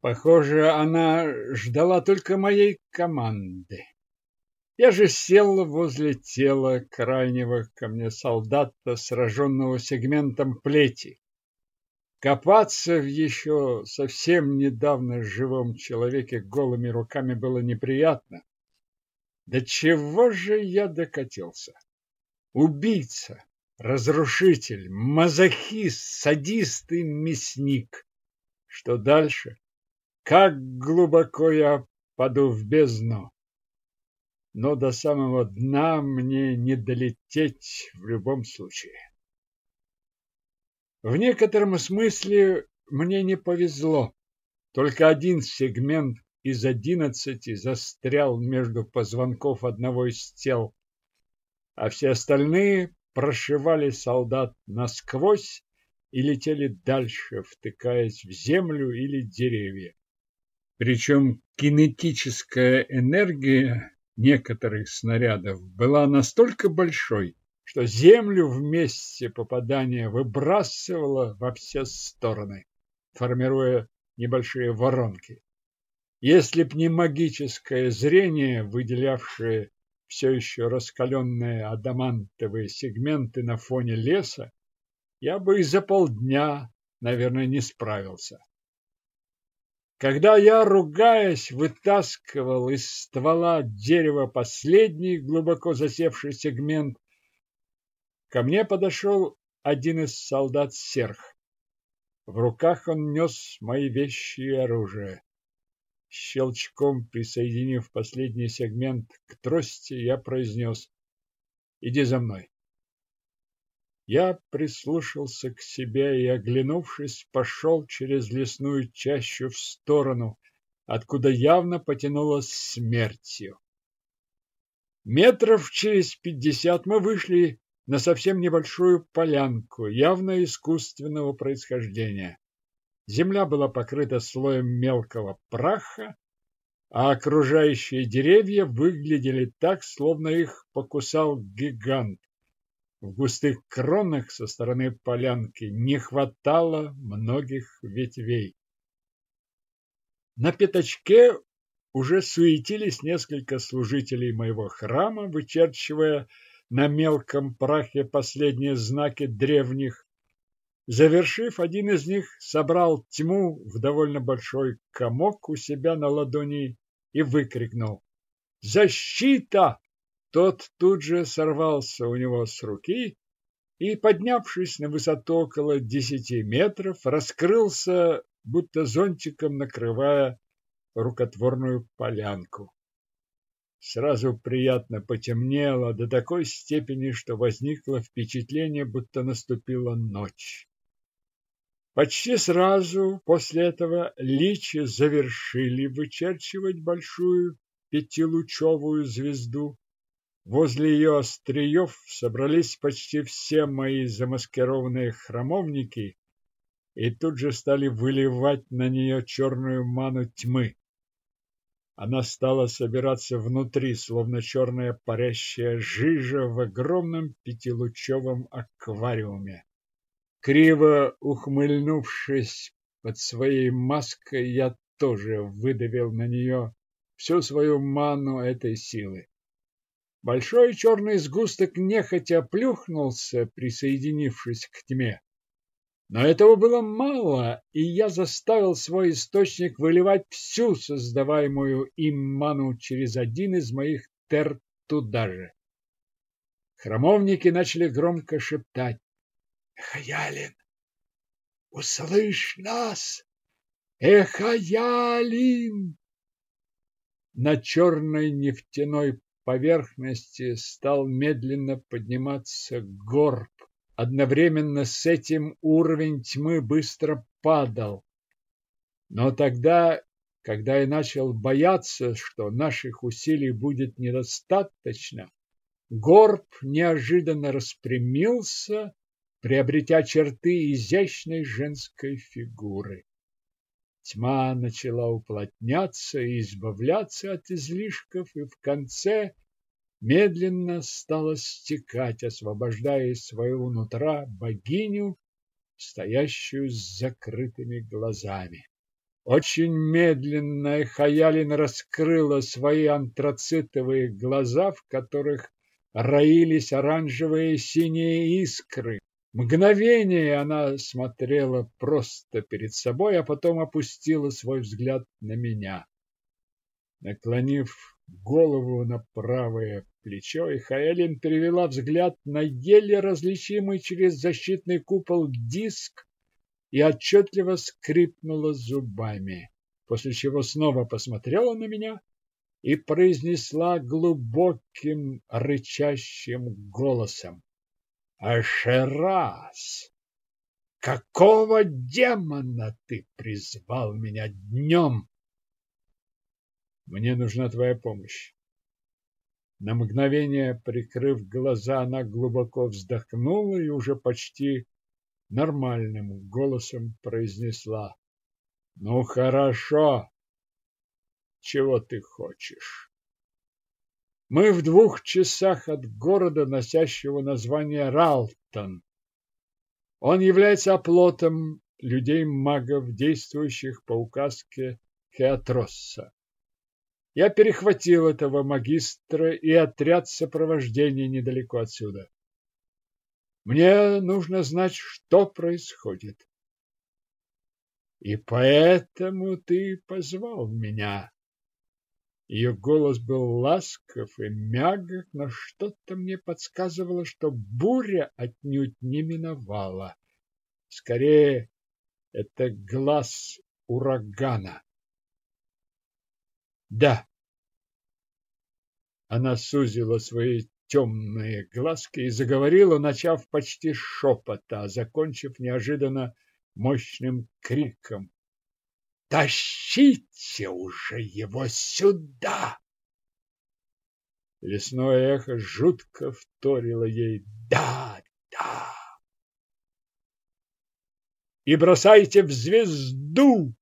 Похоже, она ждала только моей команды. Я же сел возле тела крайнего ко мне солдата, сраженного сегментом плети. Копаться в еще совсем недавно живом человеке голыми руками было неприятно. До чего же я докатился? Убийца, разрушитель, мазохист, садист и мясник. Что дальше? Как глубоко я паду в бездну? Но до самого дна мне не долететь в любом случае. В некотором смысле мне не повезло. Только один сегмент из одиннадцати застрял между позвонков одного из тел, а все остальные прошивали солдат насквозь и летели дальше, втыкаясь в землю или деревья. Причем кинетическая энергия некоторых снарядов была настолько большой, что землю в месте попадания выбрасывало во все стороны, формируя небольшие воронки. Если б не магическое зрение, выделявшее все еще раскаленные адамантовые сегменты на фоне леса, я бы и за полдня, наверное, не справился. Когда я, ругаясь, вытаскивал из ствола дерева последний глубоко засевший сегмент, Ко мне подошел один из солдат серх. В руках он нес мои вещи и оружие. Щелчком присоединив последний сегмент к трости, я произнес «Иди за мной». Я прислушался к себе и, оглянувшись, пошел через лесную чащу в сторону, откуда явно потянуло смертью. Метров через пятьдесят мы вышли на совсем небольшую полянку, явно искусственного происхождения. Земля была покрыта слоем мелкого праха, а окружающие деревья выглядели так, словно их покусал гигант. В густых кронах со стороны полянки не хватало многих ветвей. На пятачке уже суетились несколько служителей моего храма, вычерчивая на мелком прахе последние знаки древних. Завершив, один из них собрал тьму в довольно большой комок у себя на ладони и выкрикнул «Защита!». Тот тут же сорвался у него с руки и, поднявшись на высоту около десяти метров, раскрылся, будто зонтиком накрывая рукотворную полянку. Сразу приятно потемнело до такой степени, что возникло впечатление, будто наступила ночь. Почти сразу после этого личи завершили вычерчивать большую пятилучевую звезду. Возле ее остриев собрались почти все мои замаскированные храмовники и тут же стали выливать на нее черную ману тьмы. Она стала собираться внутри, словно черная парящая жижа в огромном пятилучевом аквариуме. Криво ухмыльнувшись под своей маской, я тоже выдавил на нее всю свою ману этой силы. Большой черный сгусток нехотя плюхнулся, присоединившись к тьме. Но этого было мало, и я заставил свой источник выливать всю создаваемую им ману через один из моих тер туда же. Храмовники начали громко шептать. «Эхаялин, услышь нас! Эхаялин!» На черной нефтяной поверхности стал медленно подниматься горб, Одновременно с этим уровень тьмы быстро падал. Но тогда, когда я начал бояться, что наших усилий будет недостаточно, горб неожиданно распрямился, приобретя черты изящной женской фигуры. Тьма начала уплотняться и избавляться от излишков, и в конце медленно стала стекать, освобождая из своего нутра богиню, стоящую с закрытыми глазами. Очень медленно Хаялин раскрыла свои антрацитовые глаза, в которых роились оранжевые и синие искры. Мгновение она смотрела просто перед собой, а потом опустила свой взгляд на меня. Наклонив голову на правое плечо, и Хаэлин перевела взгляд на еле различимый через защитный купол диск и отчетливо скрипнула зубами, после чего снова посмотрела на меня и произнесла глубоким рычащим голосом. «Ашерас, какого демона ты призвал меня днем?» Мне нужна твоя помощь. На мгновение, прикрыв глаза, она глубоко вздохнула и уже почти нормальным голосом произнесла. Ну, хорошо. Чего ты хочешь? Мы в двух часах от города, носящего название Ралтон. Он является оплотом людей-магов, действующих по указке Хеатросса. Я перехватил этого магистра и отряд сопровождения недалеко отсюда. Мне нужно знать, что происходит. И поэтому ты позвал меня. Ее голос был ласков и мягок, но что-то мне подсказывало, что буря отнюдь не миновала. Скорее, это глаз урагана. Да. Она сузила свои темные глазки и заговорила, начав почти шепота, закончив неожиданно мощным криком. «Тащите уже его сюда!» Лесное эхо жутко вторило ей «Да, да!» «И бросайте в звезду!»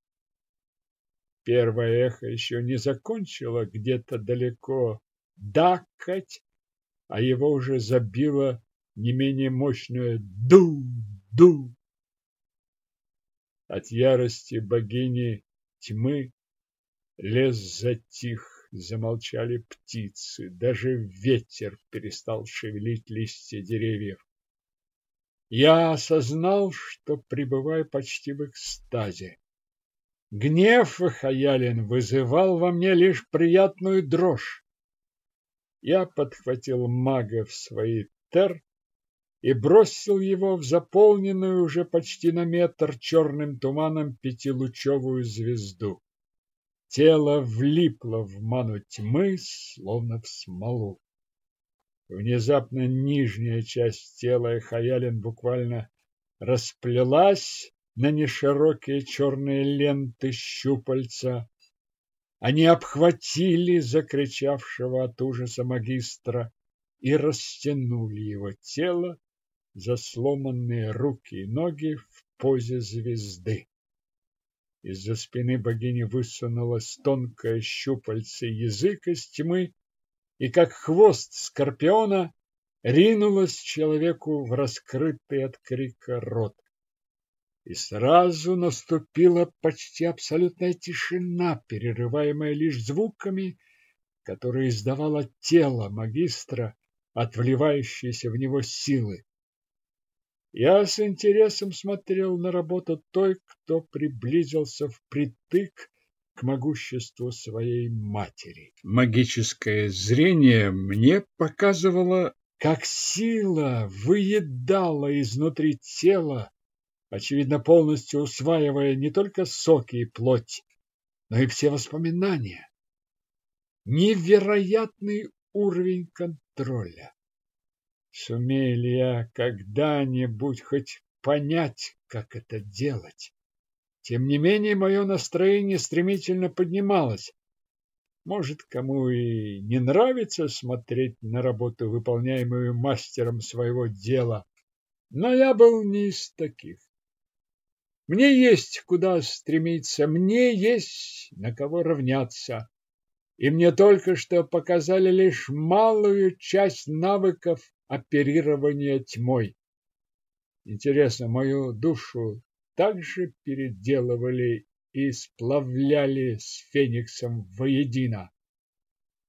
Первое эхо еще не закончило где-то далеко дакать, а его уже забило не менее мощное ду-ду. От ярости богини тьмы лес затих, замолчали птицы, даже ветер перестал шевелить листья деревьев. Я осознал, что пребываю почти в экстазе. Гнев Хаялин вызывал во мне лишь приятную дрожь. Я подхватил мага в свои тер и бросил его в заполненную уже почти на метр черным туманом пятилучевую звезду. Тело влипло в ману тьмы, словно в смолу. Внезапно нижняя часть тела Хаялин буквально расплелась, на неширокие черные ленты щупальца. Они обхватили закричавшего от ужаса магистра и растянули его тело за сломанные руки и ноги в позе звезды. Из-за спины богини высунулось тонкое щупальце язык из тьмы, и как хвост скорпиона ринулось человеку в раскрытый от крика рот. И сразу наступила почти абсолютная тишина, перерываемая лишь звуками, которые издавало тело магистра от вливающейся в него силы. Я с интересом смотрел на работу той, кто приблизился впритык к могуществу своей матери. Магическое зрение мне показывало, как сила выедала изнутри тела очевидно, полностью усваивая не только соки и плоть, но и все воспоминания. Невероятный уровень контроля. Сумею ли я когда-нибудь хоть понять, как это делать? Тем не менее, мое настроение стремительно поднималось. Может, кому и не нравится смотреть на работу, выполняемую мастером своего дела, но я был не из таких. Мне есть куда стремиться, мне есть на кого равняться. И мне только что показали лишь малую часть навыков оперирования тьмой. Интересно, мою душу также переделывали и сплавляли с Фениксом воедино.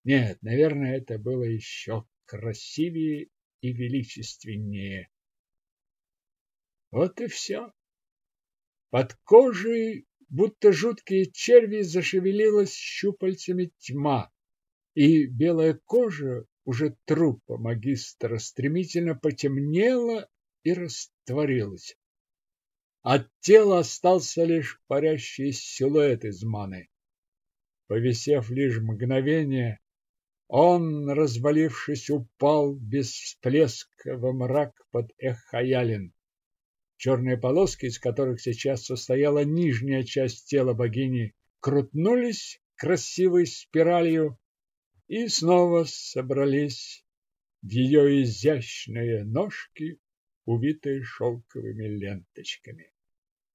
Нет, наверное, это было еще красивее и величественнее. Вот и все. Под кожей, будто жуткие черви, зашевелилась щупальцами тьма, и белая кожа уже трупа магистра стремительно потемнела и растворилась. От тела остался лишь парящий силуэт из маны. Повисев лишь мгновение, он, развалившись, упал без всплеска во мрак под Эхаялин. Черные полоски, из которых сейчас состояла нижняя часть тела богини, крутнулись красивой спиралью и снова собрались в ее изящные ножки, увитые шелковыми ленточками.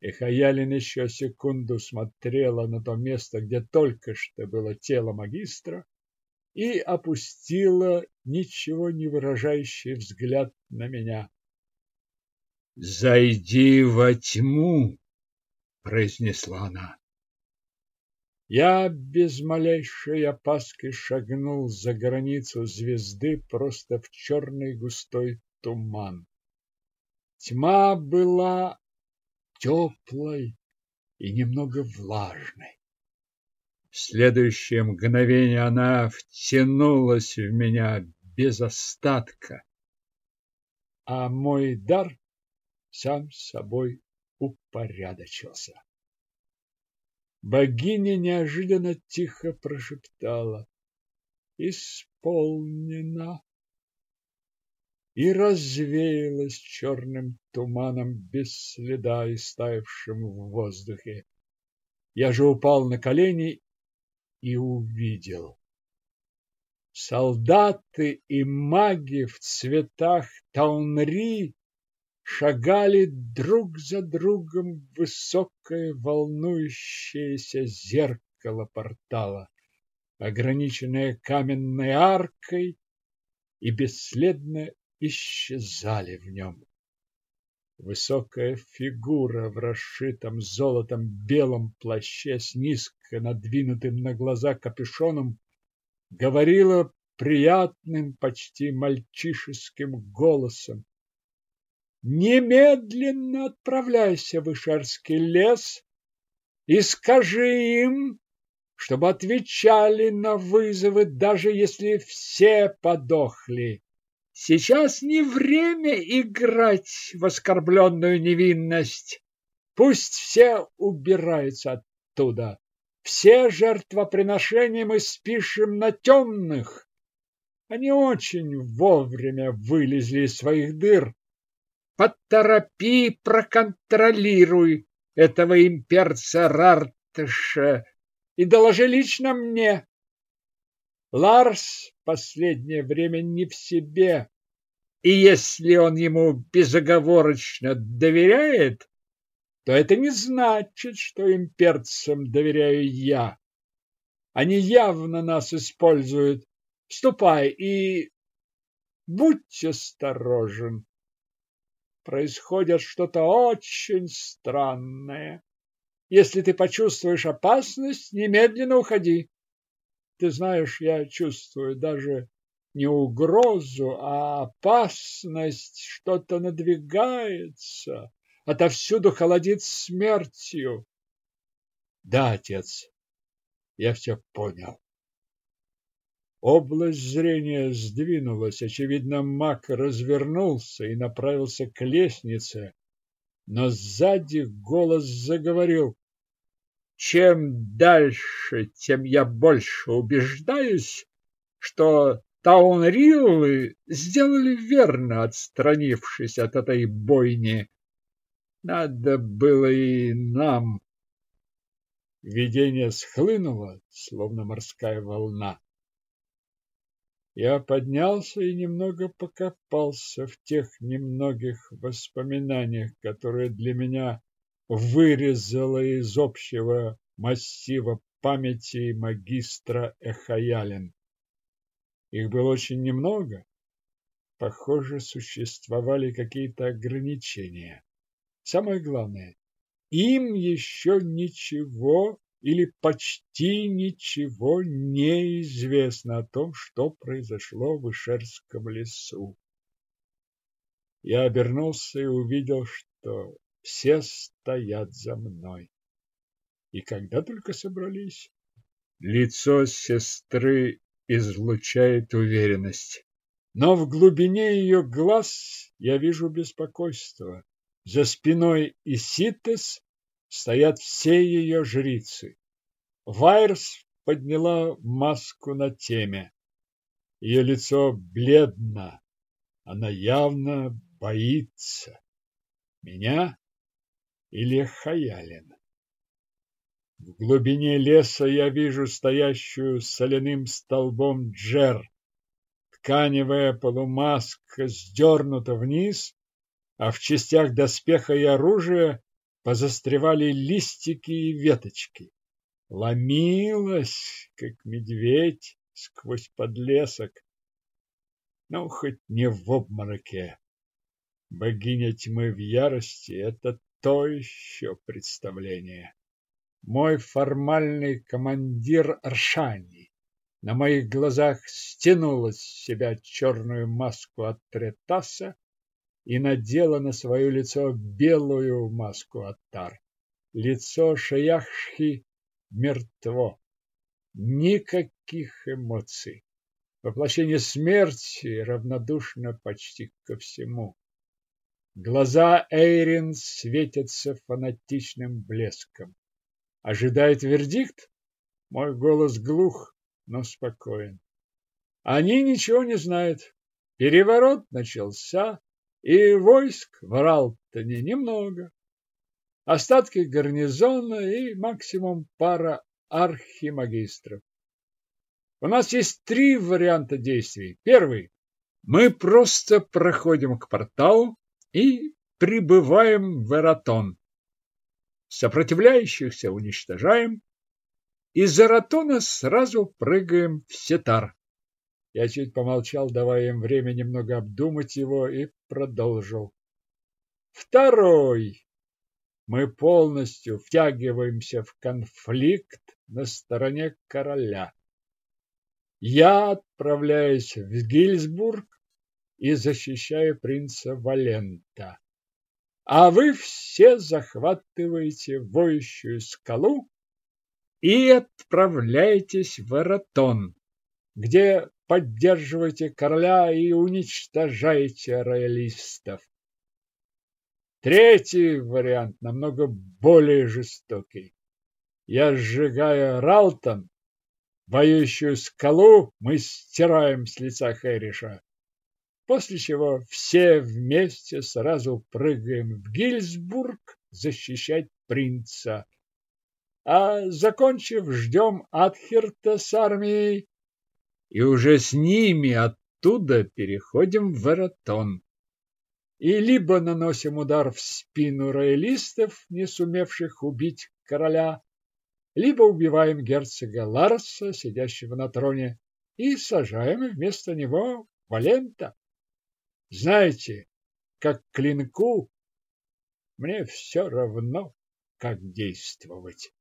И Хаялин еще секунду смотрела на то место, где только что было тело магистра, и опустила ничего не выражающий взгляд на меня. «Зайди во тьму!» — произнесла она. Я без малейшей опаски шагнул за границу звезды просто в черный густой туман. Тьма была теплой и немного влажной. В следующее мгновение она втянулась в меня без остатка, а мой дар сам собой упорядочился. Богиня неожиданно тихо прошептала «Исполнено!» и развеялась черным туманом без следа и стаявшим в воздухе. Я же упал на колени и увидел. Солдаты и маги в цветах таунри шагали друг за другом высокое волнующееся зеркало портала, ограниченное каменной аркой, и бесследно исчезали в нем. Высокая фигура в расшитом золотом белом плаще с низко надвинутым на глаза капюшоном говорила приятным, почти мальчишеским голосом. Немедленно отправляйся в Ишарский лес и скажи им, чтобы отвечали на вызовы, даже если все подохли. Сейчас не время играть в оскорбленную невинность. Пусть все убираются оттуда. Все жертвоприношения мы спишем на темных. Они очень вовремя вылезли из своих дыр. Поторопи, проконтролируй этого имперца Рартыша и доложи лично мне. Ларс последнее время не в себе, и если он ему безоговорочно доверяет, то это не значит, что имперцам доверяю я. Они явно нас используют. Ступай и будь осторожен. Происходит что-то очень странное. Если ты почувствуешь опасность, немедленно уходи. Ты знаешь, я чувствую даже не угрозу, а опасность, что-то надвигается, отовсюду холодит смертью. Да, отец, я все понял. Область зрения сдвинулась, очевидно, маг развернулся и направился к лестнице, но сзади голос заговорил. Чем дальше, тем я больше убеждаюсь, что Таунриллы сделали верно, отстранившись от этой бойни. Надо было и нам. Видение схлынуло, словно морская волна. Я поднялся и немного покопался в тех немногих воспоминаниях, которые для меня вырезала из общего массива памяти магистра Эхаялин. Их было очень немного. Похоже, существовали какие-то ограничения. Самое главное, им еще ничего или почти ничего не известно о том, что произошло в Ишерском лесу. Я обернулся и увидел, что все стоят за мной. И когда только собрались, лицо сестры излучает уверенность. Но в глубине ее глаз я вижу беспокойство. За спиной Иситес стоят все ее жрицы. Вайрс подняла маску на теме. Ее лицо бледно. Она явно боится. Меня или Хаялин? В глубине леса я вижу стоящую соляным столбом джер. Тканевая полумаска сдернута вниз, а в частях доспеха и оружия позастревали листики и веточки. Ломилась, как медведь, сквозь подлесок. Ну, хоть не в обмороке. Богиня тьмы в ярости — это то еще представление. Мой формальный командир Аршани на моих глазах стянула с себя черную маску от Третаса и надела на свое лицо белую маску от Тар. Лицо Шаяхши мертво. Никаких эмоций. Воплощение смерти равнодушно почти ко всему. Глаза Эйрин светятся фанатичным блеском. Ожидает вердикт? Мой голос глух, но спокоен. Они ничего не знают. Переворот начался, и войск в Ралтоне немного. Остатки гарнизона и максимум пара архимагистров. У нас есть три варианта действий. Первый. Мы просто проходим к порталу и прибываем в Эратон. Сопротивляющихся уничтожаем. Из Эратона сразу прыгаем в Сетар. Я чуть помолчал, давая им время немного обдумать его, и продолжил. Второй. Мы полностью втягиваемся в конфликт на стороне короля. Я отправляюсь в Гильсбург и защищаю принца Валента. А вы все захватываете воющую скалу и отправляетесь в Эратон, где поддерживаете короля и уничтожаете роялистов. Третий вариант намного более жестокий. Я сжигаю Ралтон Воющую скалу мы стираем с лица Хэриша, после чего все вместе сразу прыгаем в Гильсбург защищать принца. А закончив, ждем Адхерта с армией, и уже с ними оттуда переходим в Эратон. И либо наносим удар в спину роялистов, не сумевших убить короля, либо убиваем герцога Ларса, сидящего на троне, и сажаем вместо него Валента. Знаете, как клинку, мне все равно, как действовать.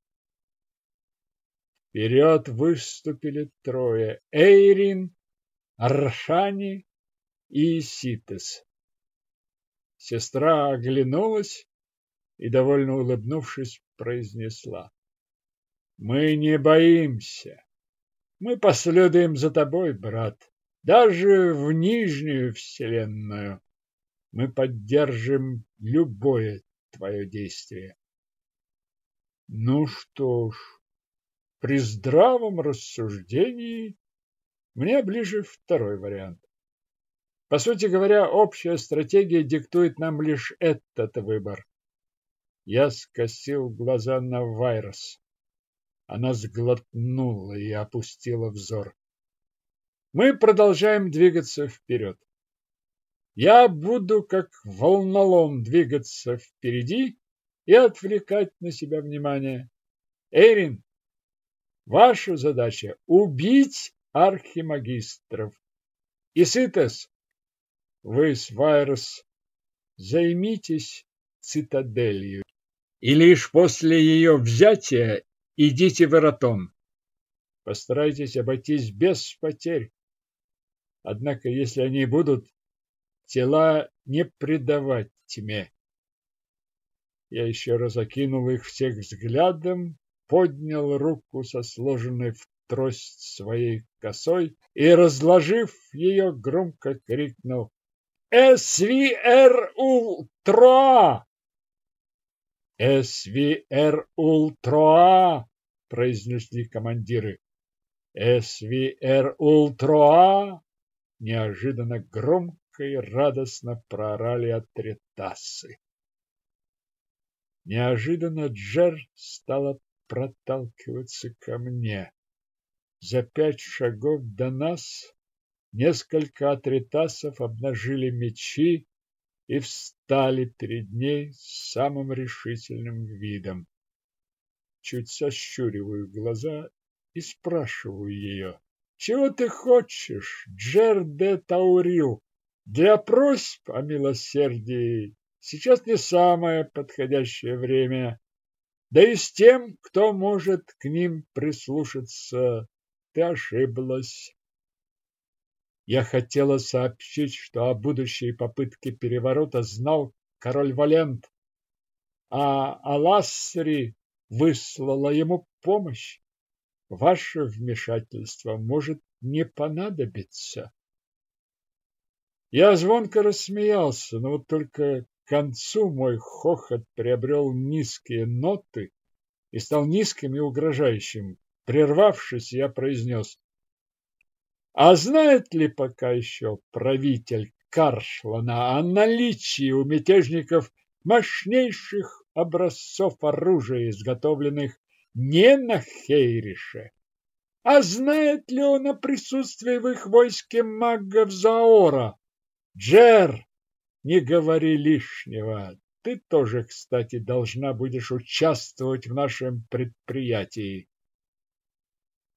Вперед выступили трое – Эйрин, Аршани и Ситес. Сестра оглянулась и, довольно улыбнувшись, произнесла. Мы не боимся. Мы последуем за тобой, брат, даже в Нижнюю Вселенную. Мы поддержим любое твое действие. Ну что ж, при здравом рассуждении мне ближе второй вариант. По сути говоря, общая стратегия диктует нам лишь этот выбор. Я скосил глаза на Вайрос. Она сглотнула и опустила взор. Мы продолжаем двигаться вперед. Я буду как волнолом двигаться впереди и отвлекать на себя внимание. Эрин, ваша задача – убить архимагистров. Иситес, вы с Вайрос займитесь цитаделью. и лишь после ее взятия идите в Эратон. Постарайтесь обойтись без потерь. Однако, если они будут, тела не предавать тьме. Я еще раз окинул их всех взглядом, поднял руку со сложенной в трость своей косой и, разложив ее, громко крикнул «СВР Ултра!» «СВР Ултра!» произнесли командиры. «СВР Ултра!» неожиданно громко и радостно проорали отритасы. Неожиданно Джер стала проталкиваться ко мне. За пять шагов до нас несколько атритасов обнажили мечи и встали перед ней с самым решительным видом. Чуть сощуриваю глаза и спрашиваю ее. Чего ты хочешь, Джер де Таурил? Для просьб о милосердии сейчас не самое подходящее время. Да и с тем, кто может к ним прислушаться, ты ошиблась. Я хотела сообщить, что о будущей попытке переворота знал король Валент, а Алассри выслала ему помощь. Ваше вмешательство может не понадобиться. Я звонко рассмеялся, но вот только концу мой хохот приобрел низкие ноты и стал низким и угрожающим. Прервавшись, я произнес. А знает ли пока еще правитель Каршлана о наличии у мятежников мощнейших образцов оружия, изготовленных не на Хейрише? А знает ли он о присутствии в их войске магов Заора? Джер, не говори лишнего. Ты тоже, кстати, должна будешь участвовать в нашем предприятии.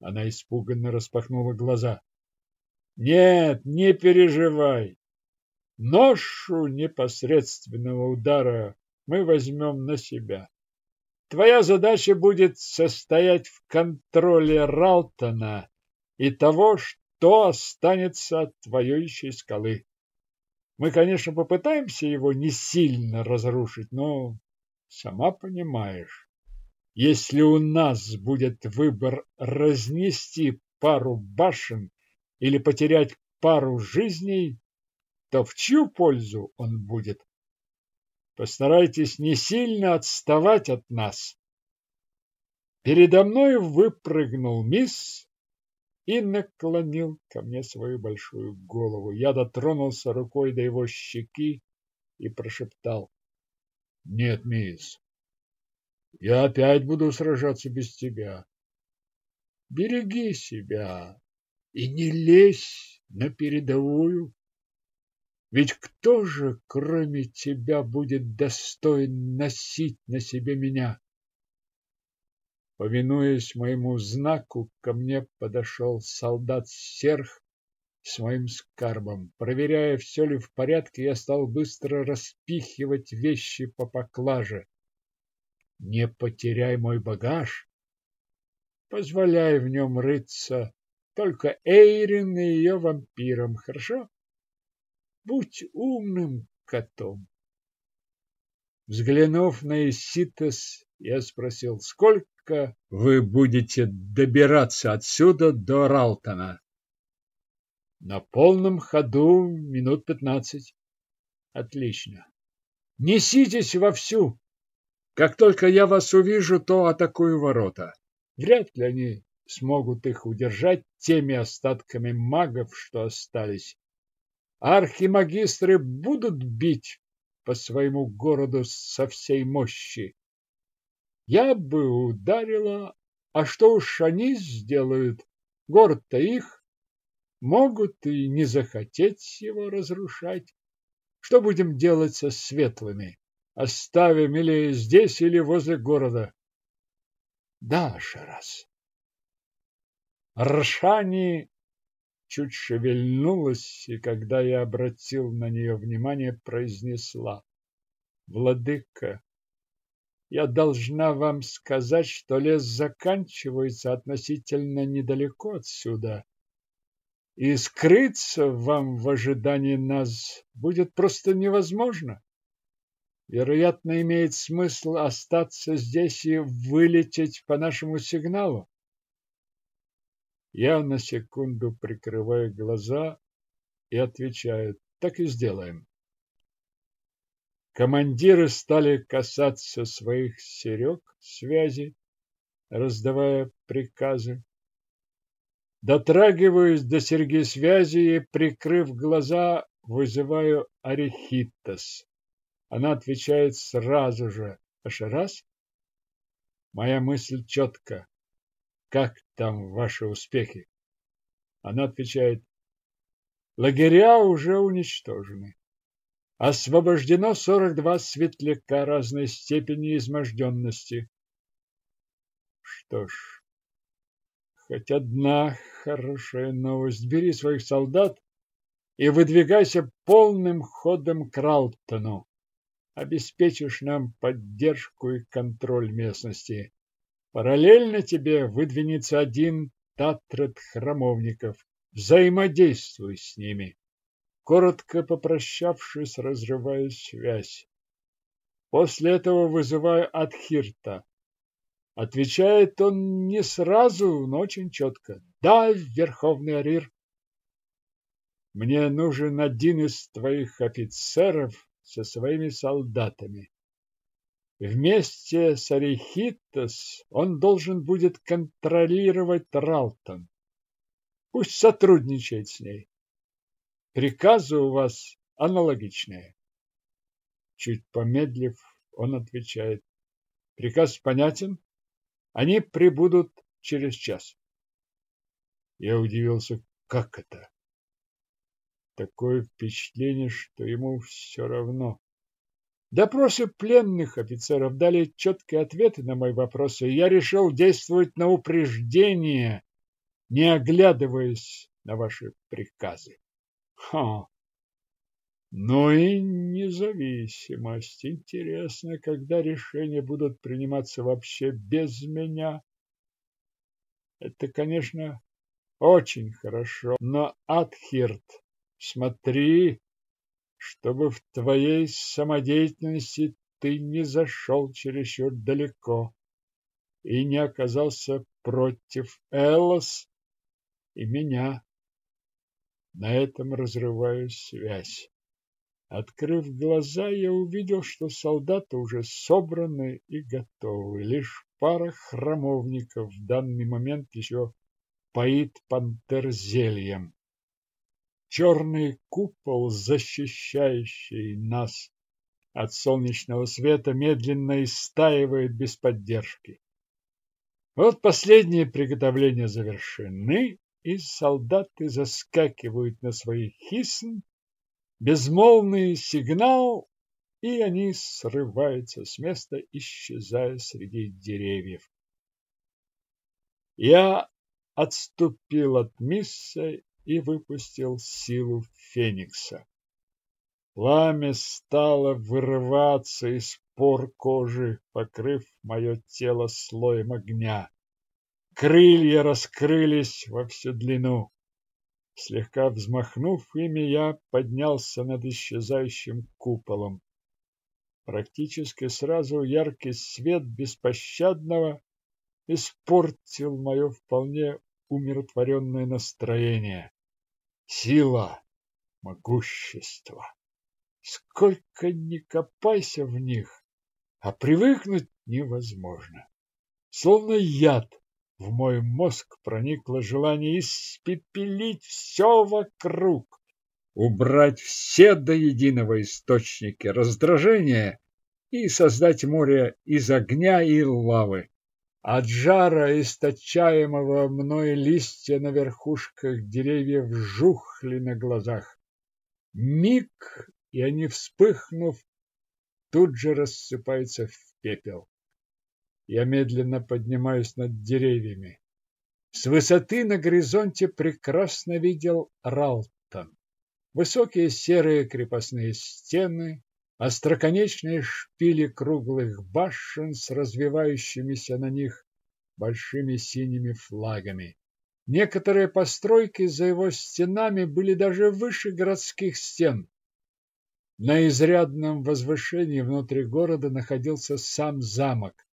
Она испуганно распахнула глаза. Нет, не переживай. Ношу непосредственного удара мы возьмем на себя. Твоя задача будет состоять в контроле Ралтона и того, что останется от воюющей скалы. Мы, конечно, попытаемся его не сильно разрушить, но, сама понимаешь, если у нас будет выбор разнести пару башен или потерять пару жизней, то в чью пользу он будет? Постарайтесь не сильно отставать от нас. Передо мной выпрыгнул мисс и наклонил ко мне свою большую голову. Я дотронулся рукой до его щеки и прошептал. Нет, мисс, я опять буду сражаться без тебя. Береги себя и не лезь на передовую. Ведь кто же, кроме тебя, будет достоин носить на себе меня? Повинуясь моему знаку, ко мне подошел солдат Серх с моим скарбом. Проверяя, все ли в порядке, я стал быстро распихивать вещи по поклаже. Не потеряй мой багаж. Позволяй в нем рыться только Эйрин и ее вампирам, хорошо? Будь умным котом. Взглянув на Иситес, я спросил, сколько вы будете добираться отсюда до Ралтона? На полном ходу минут пятнадцать. Отлично. Неситесь вовсю. Как только я вас увижу, то атакую ворота. Вряд ли они смогут их удержать теми остатками магов, что остались архимагистры будут бить по своему городу со всей мощи. Я бы ударила, а что уж они сделают? Город-то их, могут и не захотеть его разрушать. Что будем делать со светлыми? Оставим или здесь, или возле города? Да, Шарас. Ршани чуть шевельнулась, и когда я обратил на нее внимание, произнесла. Владыка, я должна вам сказать, что лес заканчивается относительно недалеко отсюда, и скрыться вам в ожидании нас будет просто невозможно. Вероятно, имеет смысл остаться здесь и вылететь по нашему сигналу. Я на секунду прикрываю глаза и отвечаю, так и сделаем. Командиры стали касаться своих серег связи, раздавая приказы. Дотрагиваюсь до серьги связи и, прикрыв глаза, вызываю Арихитас. Она отвечает сразу же. Ашарас? Моя мысль четка. Как там ваши успехи? Она отвечает. Лагеря уже уничтожены. Освобождено 42 светляка разной степени изможденности. Что ж, хоть одна хорошая новость. Бери своих солдат и выдвигайся полным ходом к Ралтону. Обеспечишь нам поддержку и контроль местности. Параллельно тебе выдвинется один татрет храмовников. Взаимодействуй с ними. Коротко попрощавшись, разрываю связь. После этого вызываю Адхирта. Отвечает он не сразу, но очень четко. Да, Верховный Арир. Мне нужен один из твоих офицеров со своими солдатами. Вместе с Арихитос он должен будет контролировать Ралтон. Пусть сотрудничает с ней. Приказы у вас аналогичные. Чуть помедлив, он отвечает. Приказ понятен? Они прибудут через час. Я удивился, как это? Такое впечатление, что ему все равно. Допросы пленных офицеров дали четкие ответы на мои вопросы, и я решил действовать на упреждение, не оглядываясь на ваши приказы. Ха! Ну и независимость. Интересно, когда решения будут приниматься вообще без меня. Это, конечно, очень хорошо, но Адхирт, смотри, чтобы в твоей самодеятельности ты не зашел чересчур далеко и не оказался против Элос и меня. На этом разрываю связь. Открыв глаза, я увидел, что солдаты уже собраны и готовы. Лишь пара храмовников в данный момент еще поит пантер зельем. Черный купол, защищающий нас от солнечного света, медленно истаивает без поддержки. Вот последние приготовления завершены, и солдаты заскакивают на свои хисн, безмолвный сигнал, и они срываются с места, исчезая среди деревьев. Я отступил от Мисса и выпустил силу Феникса. Пламя стало вырываться из пор кожи, покрыв мое тело слоем огня. Крылья раскрылись во всю длину. Слегка взмахнув ими, я поднялся над исчезающим куполом. Практически сразу яркий свет беспощадного испортил мое вполне умиротворенное настроение. Сила, могущество. Сколько ни копайся в них, а привыкнуть невозможно. Словно яд в мой мозг проникло желание испепелить все вокруг, убрать все до единого источники раздражения и создать море из огня и лавы. От жара, источаемого мной листья на верхушках деревьев, жухли на глазах. Миг, и они, вспыхнув, тут же рассыпаются в пепел. Я медленно поднимаюсь над деревьями. С высоты на горизонте прекрасно видел Ралтон. Высокие серые крепостные стены, остроконечные шпили круглых башен с развивающимися на них большими синими флагами. Некоторые постройки за его стенами были даже выше городских стен. На изрядном возвышении внутри города находился сам замок.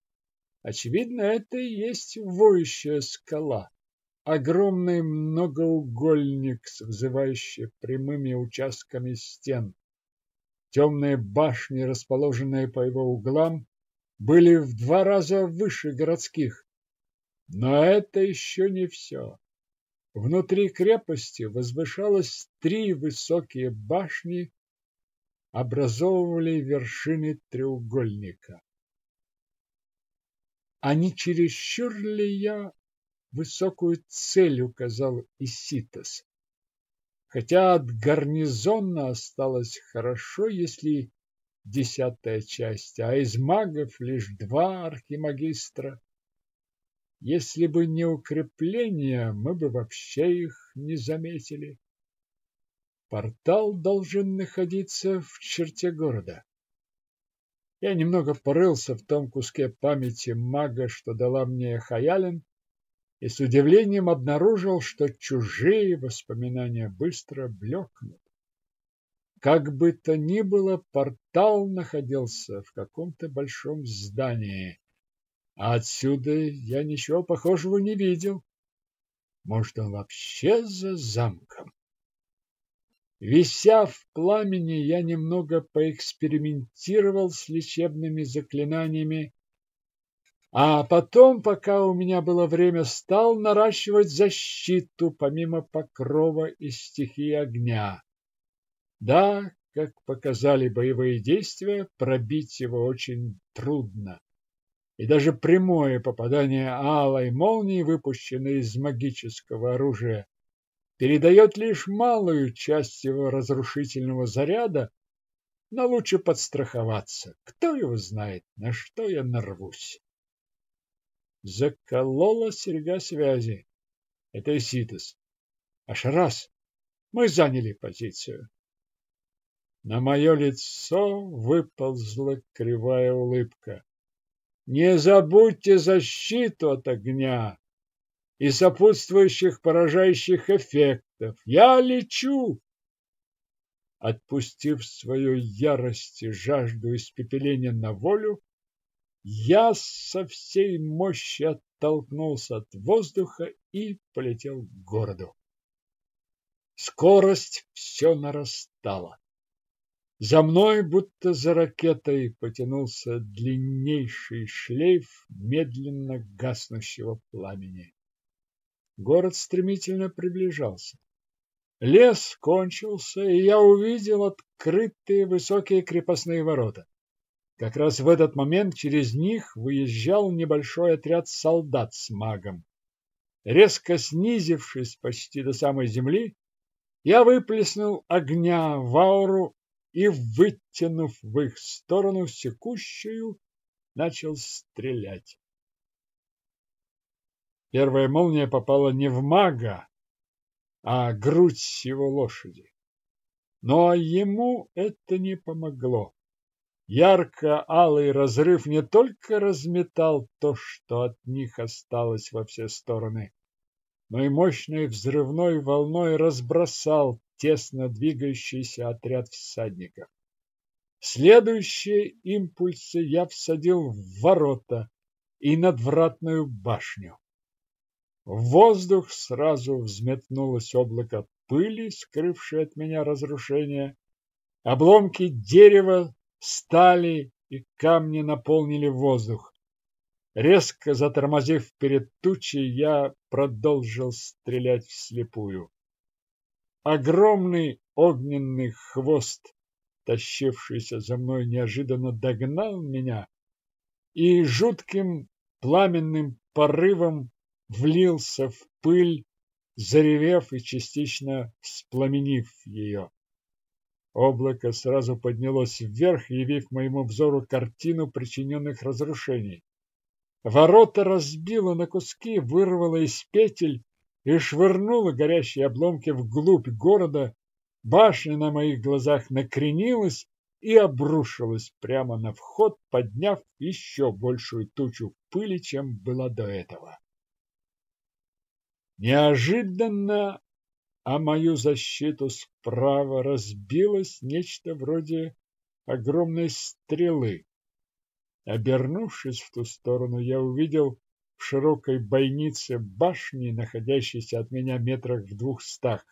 Очевидно, это и есть воющая скала. Огромный многоугольник с взывающей прямыми участками стен. Темные башни, расположенные по его углам, были в два раза выше городских. Но это еще не все. Внутри крепости возвышалось три высокие башни, образовывали вершины треугольника. А не чересчур ли я высокую цель указал Иситос? Хотя от гарнизона осталось хорошо, если десятая часть, а из магов лишь два архимагистра. Если бы не укрепления, мы бы вообще их не заметили. Портал должен находиться в черте города. Я немного порылся в том куске памяти мага, что дала мне Хаялин, и с удивлением обнаружил, что чужие воспоминания быстро блекнут. Как бы то ни было, портал находился в каком-то большом здании, а отсюда я ничего похожего не видел. Может, он вообще за замком? Вися в пламени, я немного поэкспериментировал с лечебными заклинаниями, а потом, пока у меня было время, стал наращивать защиту помимо покрова из стихии огня. Да, как показали боевые действия, пробить его очень трудно и даже прямое попадание алой молнии, выпущенной из магического оружия, передает лишь малую часть его разрушительного заряда, но лучше подстраховаться. Кто его знает, на что я нарвусь. Заколола серьга связи. Это Иситос. Ашарас, мы заняли позицию. На мое лицо выползла кривая улыбка. Не забудьте защиту от огня и сопутствующих поражающих эффектов. Я лечу. Отпустив свою ярость и жажду испепеления на волю, я со всей мощи оттолкнулся от воздуха и полетел к городу. Скорость все нарастала. За мной, будто за ракетой, потянулся длиннейший шлейф медленно гаснущего пламени. Город стремительно приближался. Лес кончился, и я увидел открытые высокие крепостные ворота. Как раз в этот момент через них выезжал небольшой отряд солдат с магом. Резко снизившись почти до самой земли, я выплеснул огня в ауру и, вытянув в их сторону секущую, начал стрелять. Первая молния попала не в мага, а грудь его лошади. Но ему это не помогло. Ярко-алый разрыв не только разметал то, что от них осталось во все стороны, но и мощной взрывной волной разбросал тесно двигающийся отряд всадников. Следующие импульсы я всадил в ворота и надвратную башню. В воздух сразу взметнулось облако пыли, скрывшее от меня разрушение. Обломки дерева, стали и камни наполнили воздух. Резко затормозив перед тучей, я продолжил стрелять вслепую. Огромный огненный хвост, тащившийся за мной, неожиданно догнал меня и жутким пламенным порывом влился в пыль, заревев и частично вспламенив ее. Облако сразу поднялось вверх, явив моему взору картину причиненных разрушений. Ворота разбило на куски, вырвало из петель и швырнула горящие обломки вглубь города. Башня на моих глазах накренилась и обрушилась прямо на вход, подняв еще большую тучу пыли, чем была до этого. Неожиданно о мою защиту справа разбилось нечто вроде огромной стрелы. Обернувшись в ту сторону, я увидел в широкой бойнице башни, находящейся от меня метрах в двухстах,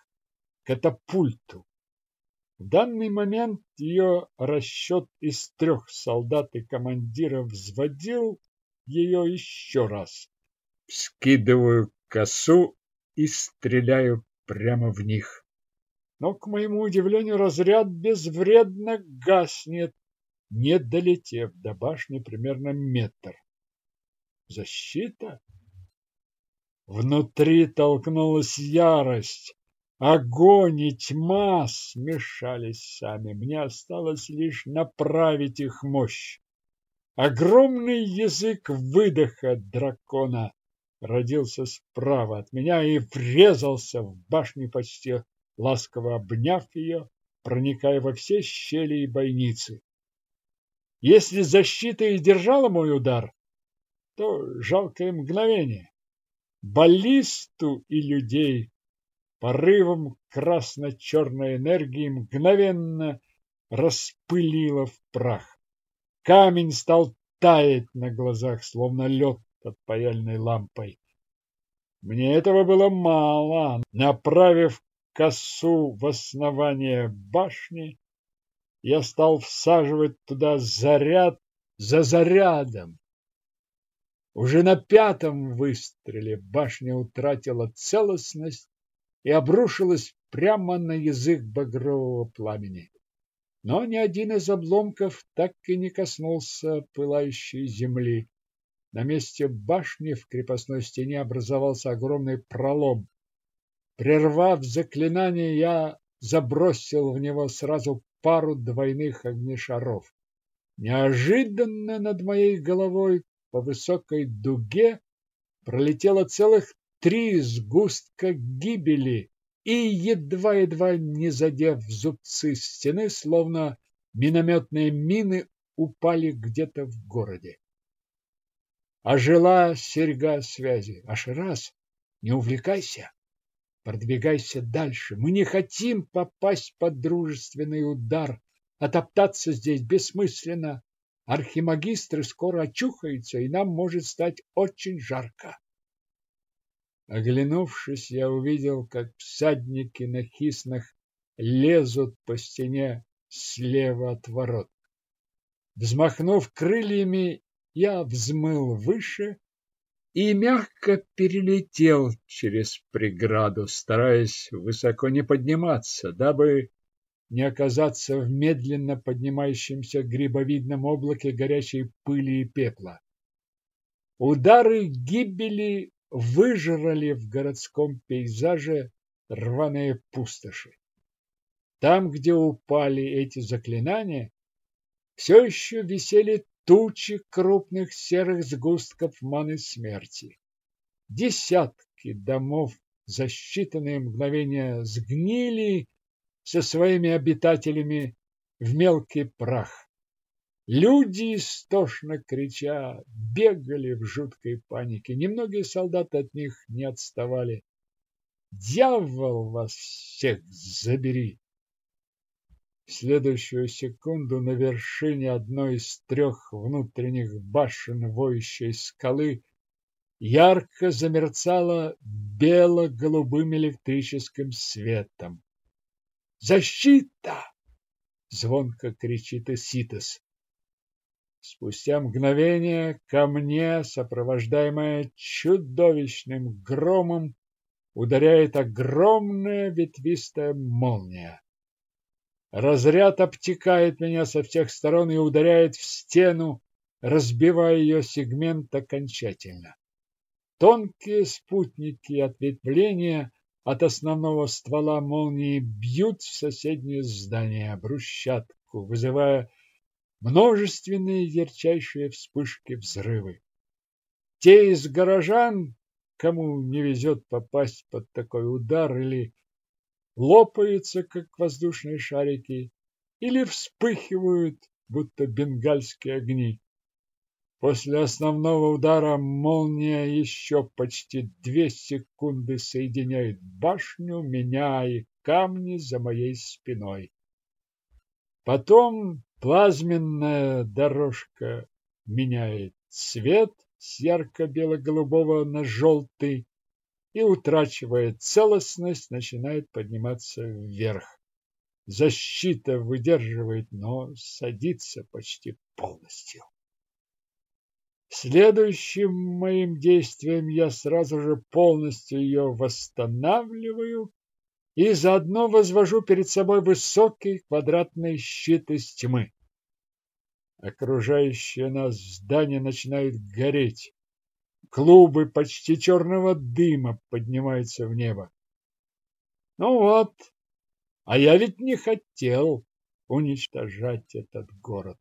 катапульту. В данный момент ее расчет из трех солдат и командира взводил ее еще раз. Скидываю косу и стреляю прямо в них. Но, к моему удивлению, разряд безвредно гаснет, не долетев до башни примерно метр. Защита? Внутри толкнулась ярость. Огонь и тьма смешались сами. Мне осталось лишь направить их мощь. Огромный язык выдоха дракона родился справа от меня и врезался в башню почти ласково обняв ее, проникая во все щели и бойницы. Если защита и держала мой удар, то жалкое мгновение. Баллисту и людей порывом красно-черной энергии мгновенно распылило в прах. Камень стал таять на глазах, словно лед под паяльной лампой. Мне этого было мало. Направив косу в основание башни, я стал всаживать туда заряд за зарядом. Уже на пятом выстреле башня утратила целостность и обрушилась прямо на язык багрового пламени. Но ни один из обломков так и не коснулся пылающей земли. На месте башни в крепостной стене образовался огромный пролом. Прервав заклинание, я забросил в него сразу пару двойных огнешаров. Неожиданно над моей головой по высокой дуге пролетело целых три сгустка гибели и, едва-едва не задев зубцы стены, словно минометные мины упали где-то в городе. Ожила серьга связи. Аж раз, не увлекайся. Продвигайся дальше. Мы не хотим попасть под дружественный удар. Отоптаться здесь бессмысленно. Архимагистры скоро очухаются, и нам может стать очень жарко. Оглянувшись, я увидел, как всадники на хиснах лезут по стене слева от ворот. Взмахнув крыльями, я взмыл выше и мягко перелетел через преграду, стараясь высоко не подниматься, дабы не оказаться в медленно поднимающемся грибовидном облаке горячей пыли и пепла. Удары гибели выжрали в городском пейзаже рваные пустоши. Там, где упали эти заклинания, все еще висели тучи крупных серых сгустков маны смерти. Десятки домов за считанные мгновения сгнили со своими обитателями в мелкий прах. Люди, истошно крича, бегали в жуткой панике. Немногие солдаты от них не отставали. «Дьявол вас всех забери!» В следующую секунду на вершине одной из трех внутренних башен воющей скалы ярко замерцало бело-голубым электрическим светом. «Защита!» — звонко кричит Иситос. Спустя мгновение ко мне, сопровождаемая чудовищным громом, ударяет огромная ветвистая молния. Разряд обтекает меня со всех сторон и ударяет в стену, разбивая ее сегмент окончательно. Тонкие спутники ответвления от основного ствола молнии бьют в соседнее здание, брусчатку, вызывая множественные ярчайшие вспышки взрывы. Те из горожан, кому не везет попасть под такой удар или лопаются, как воздушные шарики, или вспыхивают, будто бенгальские огни. После основного удара молния еще почти две секунды соединяет башню, меня и камни за моей спиной. Потом плазменная дорожка меняет цвет с ярко-бело-голубого на желтый и, утрачивая целостность, начинает подниматься вверх. Защита выдерживает, но садится почти полностью. Следующим моим действием я сразу же полностью ее восстанавливаю и заодно возвожу перед собой высокий квадратный щит из тьмы. Окружающее нас здание начинает гореть. Клубы почти черного дыма поднимаются в небо. Ну вот, а я ведь не хотел уничтожать этот город.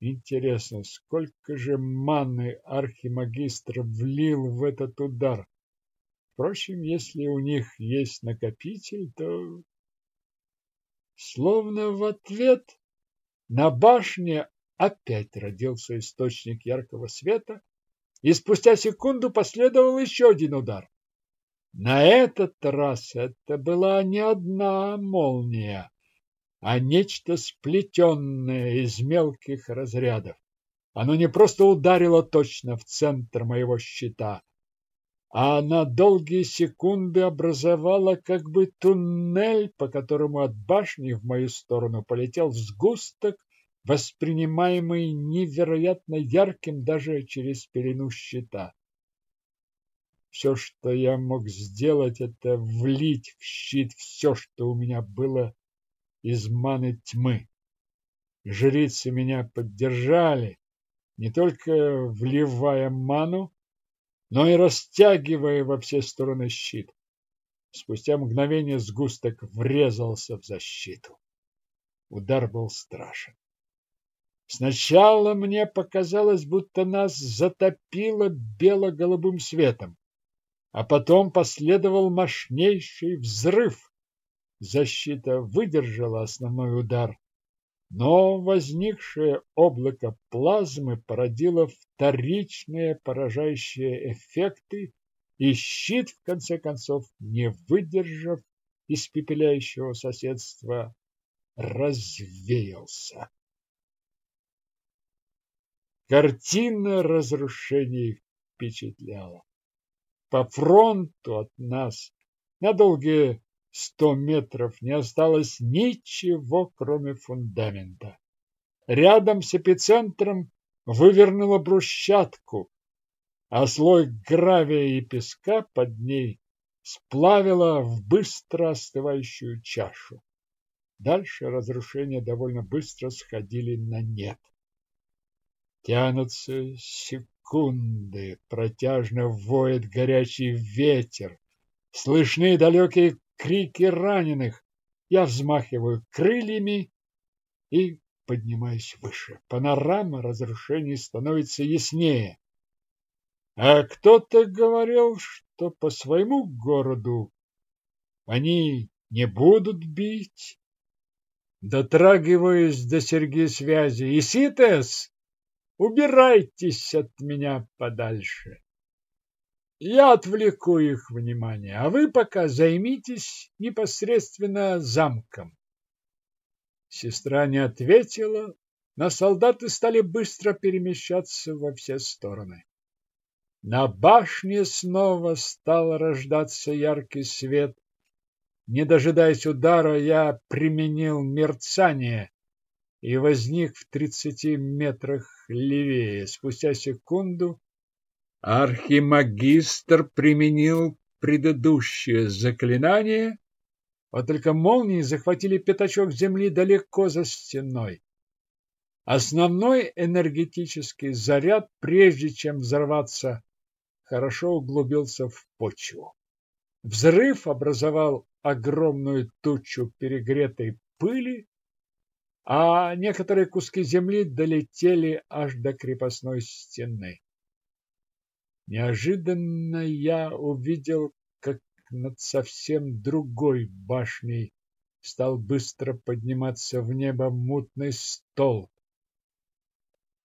Интересно, сколько же маны архимагистр влил в этот удар? Впрочем, если у них есть накопитель, то... Словно в ответ на башне опять родился источник яркого света, и спустя секунду последовал еще один удар. На этот раз это была не одна молния, а нечто сплетенное из мелких разрядов. Оно не просто ударило точно в центр моего щита, а на долгие секунды образовало как бы туннель, по которому от башни в мою сторону полетел сгусток, воспринимаемый невероятно ярким даже через пелену щита. Все, что я мог сделать, это влить в щит все, что у меня было из маны тьмы. Жрицы меня поддержали, не только вливая ману, но и растягивая во все стороны щит. Спустя мгновение сгусток врезался в защиту. Удар был страшен. Сначала мне показалось, будто нас затопило бело-голубым светом, а потом последовал мощнейший взрыв. Защита выдержала основной удар, но возникшее облако плазмы породило вторичные поражающие эффекты, и щит, в конце концов, не выдержав испепеляющего соседства, развеялся. Картина разрушений впечатляла. По фронту от нас на долгие сто метров не осталось ничего, кроме фундамента. Рядом с эпицентром вывернула брусчатку, а слой гравия и песка под ней сплавила в быстро остывающую чашу. Дальше разрушения довольно быстро сходили на нет. Тянутся секунды, протяжно воет горячий ветер, слышны далекие крики раненых. Я взмахиваю крыльями и поднимаюсь выше. Панорама разрушений становится яснее. А кто-то говорил, что по своему городу они не будут бить. Дотрагиваюсь до Сергея связи. Иситес, убирайтесь от меня подальше. Я отвлеку их внимание, а вы пока займитесь непосредственно замком. Сестра не ответила, но солдаты стали быстро перемещаться во все стороны. На башне снова стал рождаться яркий свет. Не дожидаясь удара, я применил мерцание и возник в тридцати метрах левее. Спустя секунду Архимагистр применил предыдущее заклинание, вот только молнии захватили пятачок земли далеко за стеной. Основной энергетический заряд, прежде чем взорваться, хорошо углубился в почву. Взрыв образовал огромную тучу перегретой пыли, а некоторые куски земли долетели аж до крепостной стены. Неожиданно я увидел, как над совсем другой башней стал быстро подниматься в небо мутный столб.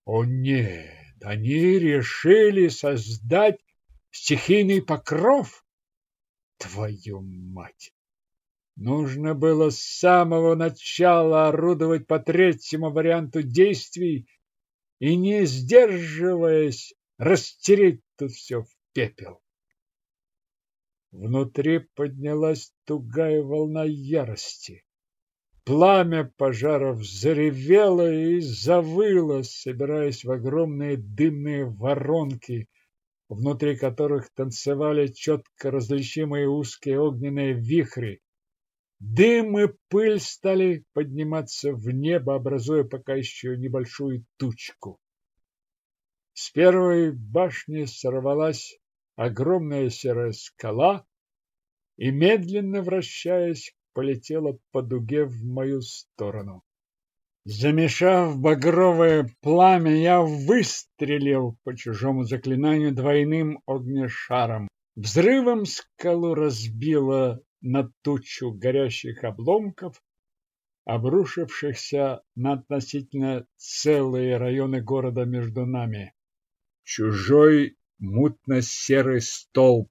О нет, они решили создать стихийный покров? Твою мать! Нужно было с самого начала орудовать по третьему варианту действий и, не сдерживаясь, растереть тут все в пепел. Внутри поднялась тугая волна ярости. Пламя пожаров заревело и завыло, собираясь в огромные дымные воронки, внутри которых танцевали четко различимые узкие огненные вихри. Дым и пыль стали подниматься в небо, образуя пока еще небольшую тучку. С первой башни сорвалась огромная серая скала и, медленно вращаясь, полетела по дуге в мою сторону. Замешав багровое пламя, я выстрелил по чужому заклинанию двойным огнешаром. Взрывом скалу разбило на тучу горящих обломков, обрушившихся на относительно целые районы города между нами. Чужой мутно-серый столб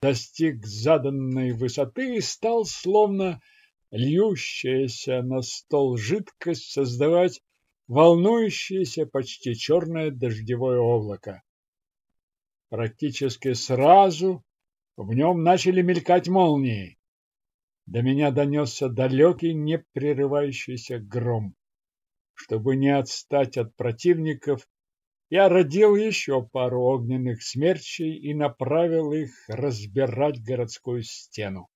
достиг заданной высоты и стал словно льющаяся на стол жидкость создавать волнующееся почти черное дождевое облако. Практически сразу в нем начали мелькать молнии. До меня донесся далекий, не прерывающийся гром. Чтобы не отстать от противников, я родил еще пару огненных смерчей и направил их разбирать городскую стену.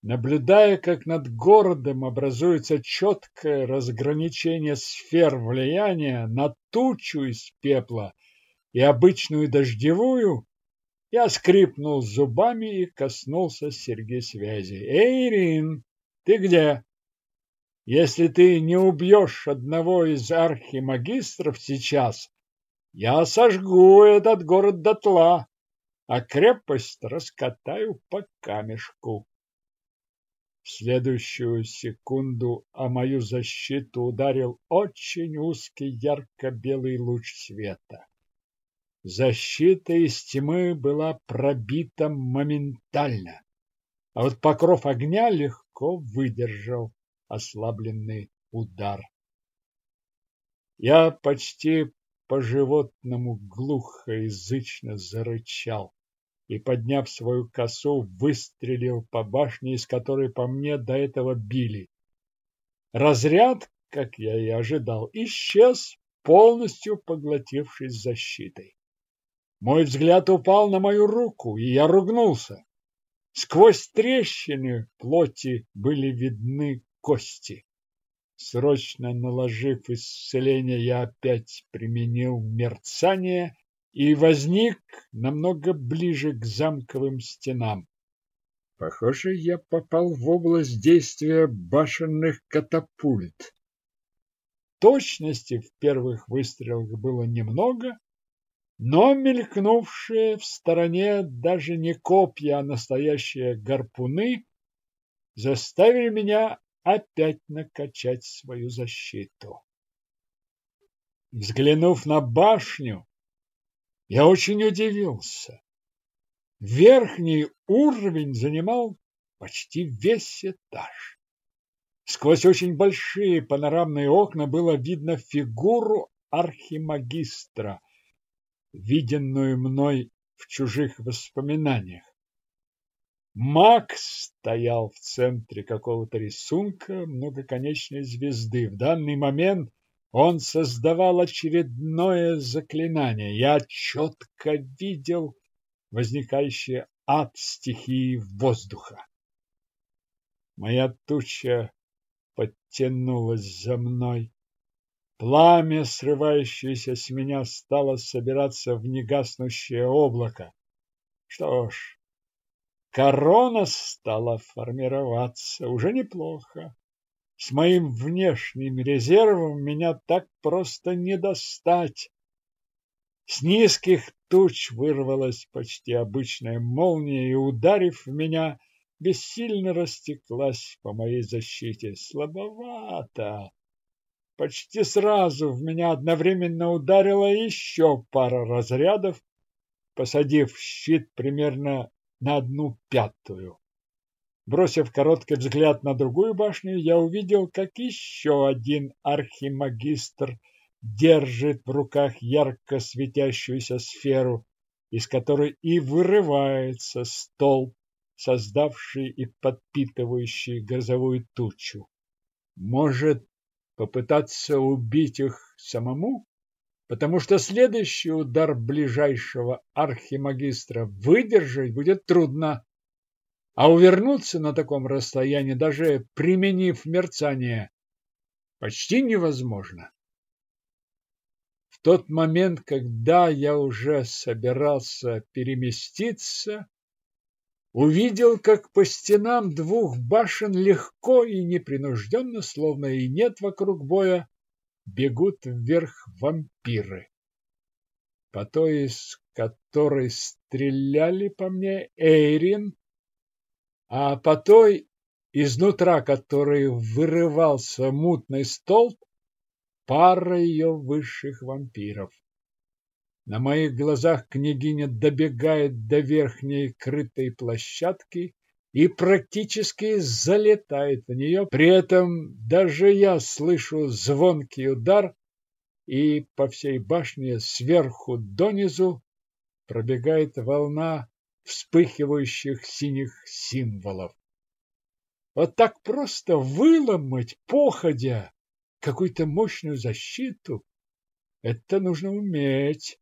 Наблюдая, как над городом образуется четкое разграничение сфер влияния на тучу из пепла и обычную дождевую, я скрипнул зубами и коснулся серьги связи. «Эй, Ирин, ты где?» Если ты не убьешь одного из архимагистров сейчас, я сожгу этот город дотла, а крепость раскатаю по камешку. В следующую секунду о мою защиту ударил очень узкий ярко-белый луч света. Защита из тьмы была пробита моментально, а вот покров огня легко выдержал ослабленный удар. Я почти по-животному глухо зарычал и, подняв свою косу, выстрелил по башне, из которой по мне до этого били. Разряд, как я и ожидал, исчез, полностью поглотившись защитой. Мой взгляд упал на мою руку, и я ругнулся. Сквозь трещины плоти были видны кости. Срочно наложив исцеление, я опять применил мерцание и возник намного ближе к замковым стенам. Похоже, я попал в область действия башенных катапульт. Точности в первых выстрелах было немного, но мелькнувшие в стороне даже не копья, а настоящие гарпуны заставили меня опять накачать свою защиту. Взглянув на башню, я очень удивился. Верхний уровень занимал почти весь этаж. Сквозь очень большие панорамные окна было видно фигуру архимагистра, виденную мной в чужих воспоминаниях. Макс стоял в центре какого-то рисунка многоконечной звезды. В данный момент он создавал очередное заклинание. Я четко видел возникающий ад стихии воздуха. Моя туча подтянулась за мной. Пламя, срывающееся с меня, стало собираться в негаснущее облако. Что ж, Корона стала формироваться уже неплохо. С моим внешним резервом меня так просто не достать. С низких туч вырвалась почти обычная молния и, ударив в меня, бессильно растеклась по моей защите. Слабовато. Почти сразу в меня одновременно ударила еще пара разрядов, посадив щит примерно на одну пятую. Бросив короткий взгляд на другую башню, я увидел, как еще один архимагистр держит в руках ярко светящуюся сферу, из которой и вырывается столб, создавший и подпитывающий грозовую тучу. Может, попытаться убить их самому? Потому что следующий удар ближайшего архимагистра выдержать будет трудно. А увернуться на таком расстоянии, даже применив мерцание, почти невозможно. В тот момент, когда я уже собирался переместиться, увидел, как по стенам двух башен легко и непринужденно, словно и нет вокруг боя, бегут вверх вампиры. По той, из которой стреляли по мне Эйрин а по той, изнутра которой вырывался мутный столб, пара ее высших вампиров. На моих глазах княгиня добегает до верхней крытой площадки и практически залетает в нее. При этом даже я слышу звонкий удар, и по всей башне сверху донизу пробегает волна вспыхивающих синих символов. Вот так просто выломать, походя, какую-то мощную защиту, это нужно уметь.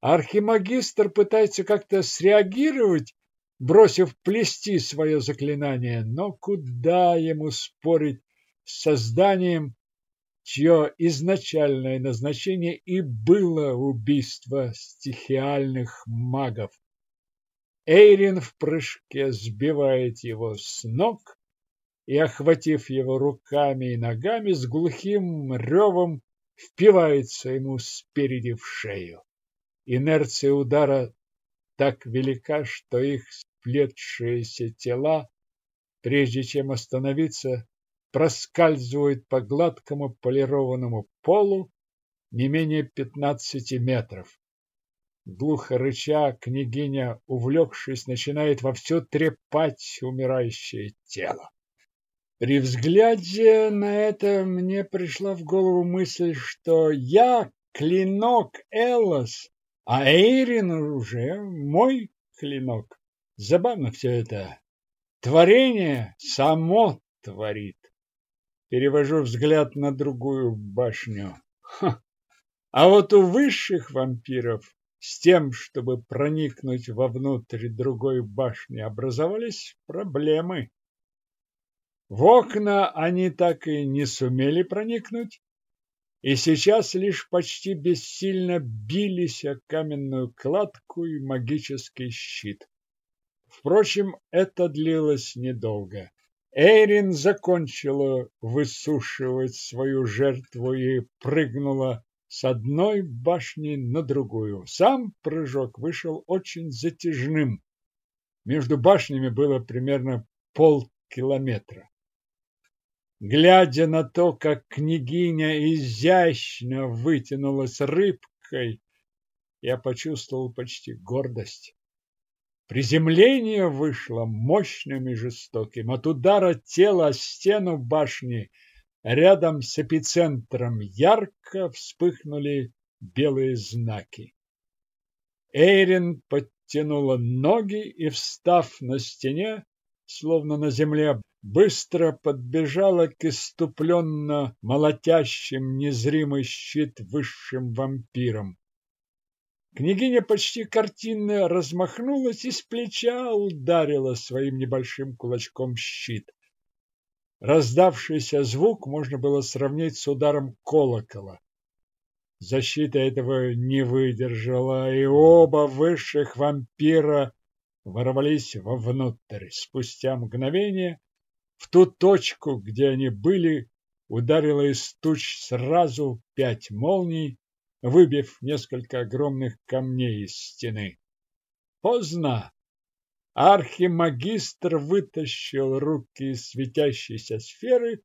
Архимагистр пытается как-то среагировать, бросив плести свое заклинание, но куда ему спорить с созданием, чье изначальное назначение и было убийство стихиальных магов. Эйрин в прыжке сбивает его с ног и, охватив его руками и ногами, с глухим ревом впивается ему спереди в шею. Инерция удара так велика, что их сплетшиеся тела, прежде чем остановиться, проскальзывают по гладкому полированному полу не менее пятнадцати метров. Глухо рыча, княгиня, увлекшись, начинает вовсю трепать умирающее тело. При взгляде на это мне пришла в голову мысль, что я клинок Эллас, а Эйрин уже мой клинок. Забавно все это. Творение само творит. Перевожу взгляд на другую башню. Ха. А вот у высших вампиров с тем, чтобы проникнуть вовнутрь другой башни, образовались проблемы. В окна они так и не сумели проникнуть, и сейчас лишь почти бессильно бились о каменную кладку и магический щит. Впрочем, это длилось недолго. Эйрин закончила высушивать свою жертву и прыгнула с одной башни на другую. Сам прыжок вышел очень затяжным. Между башнями было примерно полкилометра. Глядя на то, как княгиня изящно вытянулась рыбкой, я почувствовал почти гордость. Приземление вышло мощным и жестоким. От удара тела о стену башни – Рядом с эпицентром ярко вспыхнули белые знаки. Эйрин подтянула ноги и, встав на стене, словно на земле, быстро подбежала к иступленно молотящим незримый щит высшим вампирам. Княгиня почти картинно размахнулась и с плеча ударила своим небольшим кулачком щит. Раздавшийся звук можно было сравнить с ударом колокола. Защита этого не выдержала, и оба высших вампира ворвались вовнутрь. Спустя мгновение в ту точку, где они были, ударило из туч сразу пять молний, выбив несколько огромных камней из стены. Поздно. Архимагистр вытащил руки из светящейся сферы,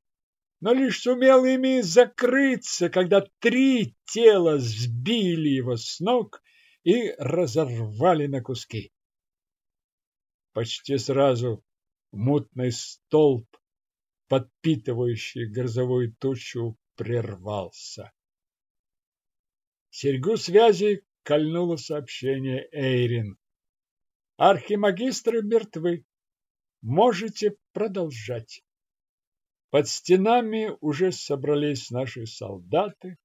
но лишь сумел ими закрыться, когда три тела сбили его с ног и разорвали на куски. Почти сразу мутный столб, подпитывающий грозовую тучу, прервался. Серьгу связи кольнуло сообщение Эйрин. Архимагистры мертвы. Можете продолжать. Под стенами уже собрались наши солдаты.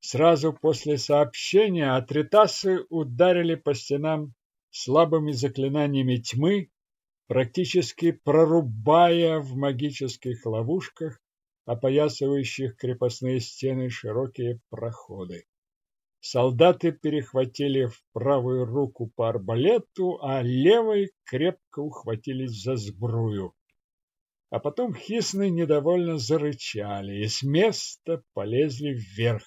Сразу после сообщения атритасы ударили по стенам слабыми заклинаниями тьмы, практически прорубая в магических ловушках, опоясывающих крепостные стены широкие проходы. Солдаты перехватили в правую руку по арбалету, а левой крепко ухватились за сбрую. А потом хисны недовольно зарычали и с места полезли вверх.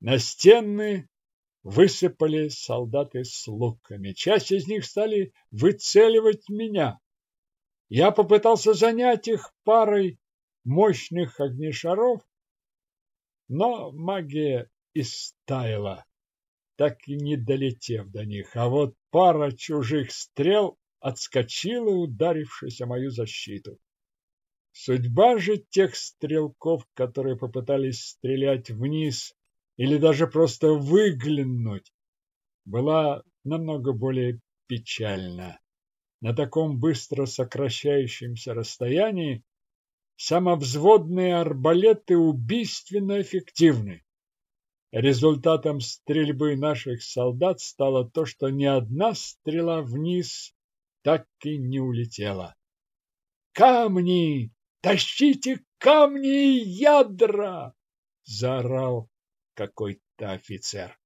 На стены высыпали солдаты с луками. Часть из них стали выцеливать меня. Я попытался занять их парой мощных огнешаров, но магия и стаяла, так и не долетев до них, а вот пара чужих стрел отскочила, ударившись о мою защиту. Судьба же тех стрелков, которые попытались стрелять вниз или даже просто выглянуть, была намного более печальна. На таком быстро сокращающемся расстоянии самовзводные арбалеты убийственно эффективны. Результатом стрельбы наших солдат стало то, что ни одна стрела вниз так и не улетела. «Камни! Тащите камни и ядра!» – заорал какой-то офицер.